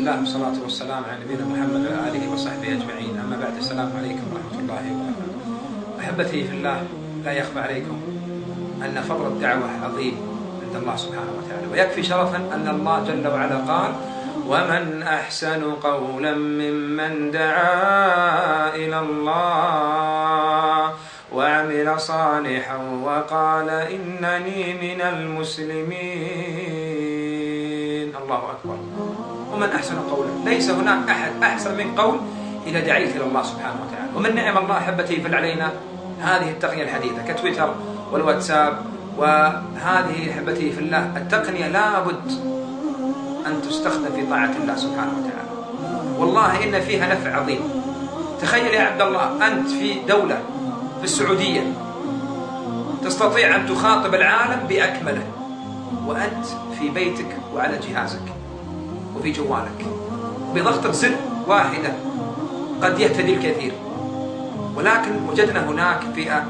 الله والصلاة والسلام على نبينا محمد وعلى آله وصحبه أجمعين. أما بعد السلام عليكم ورحمة الله وبركاته. أحبتي في الله لا يخفى عليكم أن فضل الدعوة عظيم عند الله سبحانه وتعالى. ويكفي شرفا أن الله جل وعلا قال ومن أحسن قولا ممن دعا إلى الله وعمل صالحا وقال إنني من المسلمين. الله أكبر. ومن أحسن قولا ليس هناك أحد أحسن من قول إذا دعيت إلى الله سبحانه وتعالى. ومن نعم الله أحبتي فل علينا. هذه التقنية الحديثة كتويتر والواتساب وهذه أحبتي في الله. التقنية لابد أن تستخدم في طاعة الله سبحانه وتعالى. والله إن فيها نفع عظيم. تخيل يا عبد الله أنت في دولة في السعودية تستطيع أن تخاطب العالم بأكمله. وأنت في بيتك وعلى جهازك. وفي جوالك. بضغطة زر واحدة قد يهتدي الكثير. ولكن وجدنا هناك فئة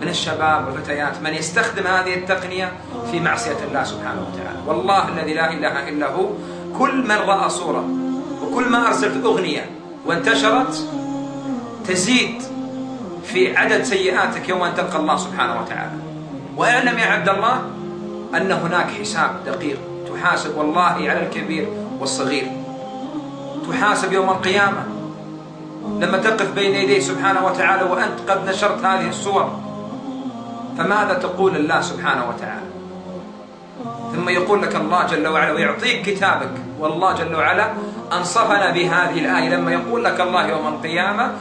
من الشباب والفتيات من يستخدم هذه التقنية في معصية الله سبحانه وتعالى. والله الذي لا إله إلا هو كل من رأى صورة وكل ما أرسلت أغنية وانتشرت تزيد في عدد سيئاتك يوم أن تلقى الله سبحانه وتعالى. واعلم يا عبد الله أن هناك حساب دقيق تحاسب والله على الكبير والصغير. تحاسب يوم القيامة. لما تقف بين يديه سبحانه وتعالى وأنت قد نشرت هذه الصور فماذا تقول الله سبحانه وتعالى؟ ثم يقول لك الله جل وعلا ويعطيك كتابك. والله جل وعلا أنصفنا بهذه الآية. لما يقول لك الله يوم القيامة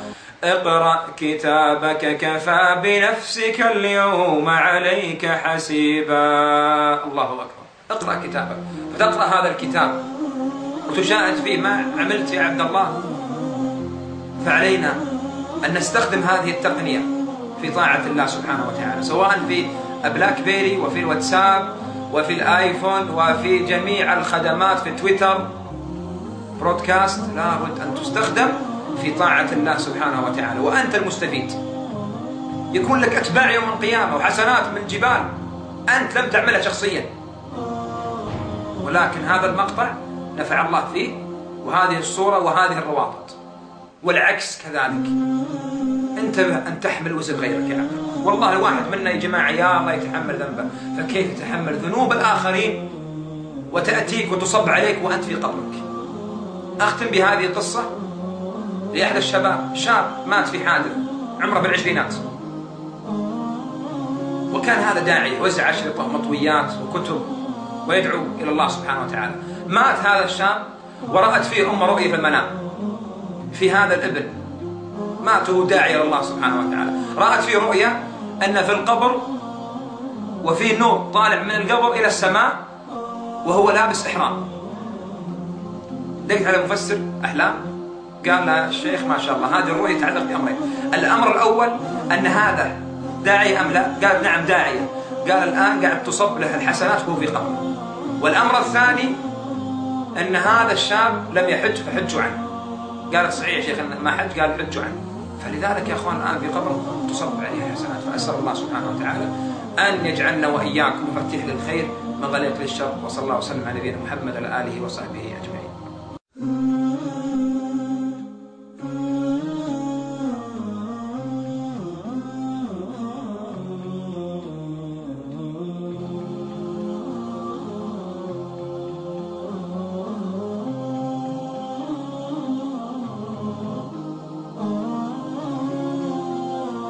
اقرأ كتابك كفى بنفسك اليوم عليك حسيبا. الله أكبر. اقرأ كتابك. فتقرأ هذا الكتاب. وتشاهد فيه ما عملت يا عبد الله فعلينا أن نستخدم هذه التقنية في طاعة الله سبحانه وتعالى سواء في بلاك بيري وفي الواتساب وفي الآيفون وفي جميع الخدمات في تويتر. برودكاست لابد أن تستخدم في طاعة الله سبحانه وتعالى وأنت المستفيد. يكون لك أتباع يوم القيامة وحسنات من جبال أنت لم تعملها شخصيا. ولكن هذا المقطع نفع الله فيه وهذه الصورة وهذه الروابط. والعكس كذلك. انتبه أن تحمل وزن غيرك يا عبد والله الواحد منا يا جماعة يا الله يتحمل ذنبه. فكيف يتحمل ذنوب الآخرين؟ وتأتيك وتصب عليك وأنت في قبرك. أختم بهذه القصة لأحد الشباب شاب مات في حادث عمره بالعشرينات. وكان هذا داعي وزع أشرطة ومطويات وكتب ويدعو إلى الله سبحانه وتعالى. مات هذا الشاب ورأت فيه أم رؤية في المنام في هذا الابن مات وهو داعي إلى الله سبحانه وتعالى. رأت فيه رؤيا أن في القبر وفي نور طالع من القبر إلى السماء وهو لابس إحرام. لقيت هذا مفسر أحلام. قال له الشيخ ما شاء الله هذه الرؤية تتعلق بأمرين. الأمر الأول أن هذا داعي أم لا؟ قال نعم داعية قال الآن قاعد تصب له الحسنات وهو في قبر. والأمر الثاني أن هذا الشاب لم يحج فحجوا عنه. قال صحيح يا شيخ ما حج قال حجوا عنه. فلذلك يا أخوان الآن في قبر تصب عليه الحسنات فأسأل الله سبحانه وتعالى أن يجعلنا وإياكم مفاتيح للخير مغاليق للشر وصلى الله وسلم على نبينا محمد وعلى آله وصحبه أجمعين.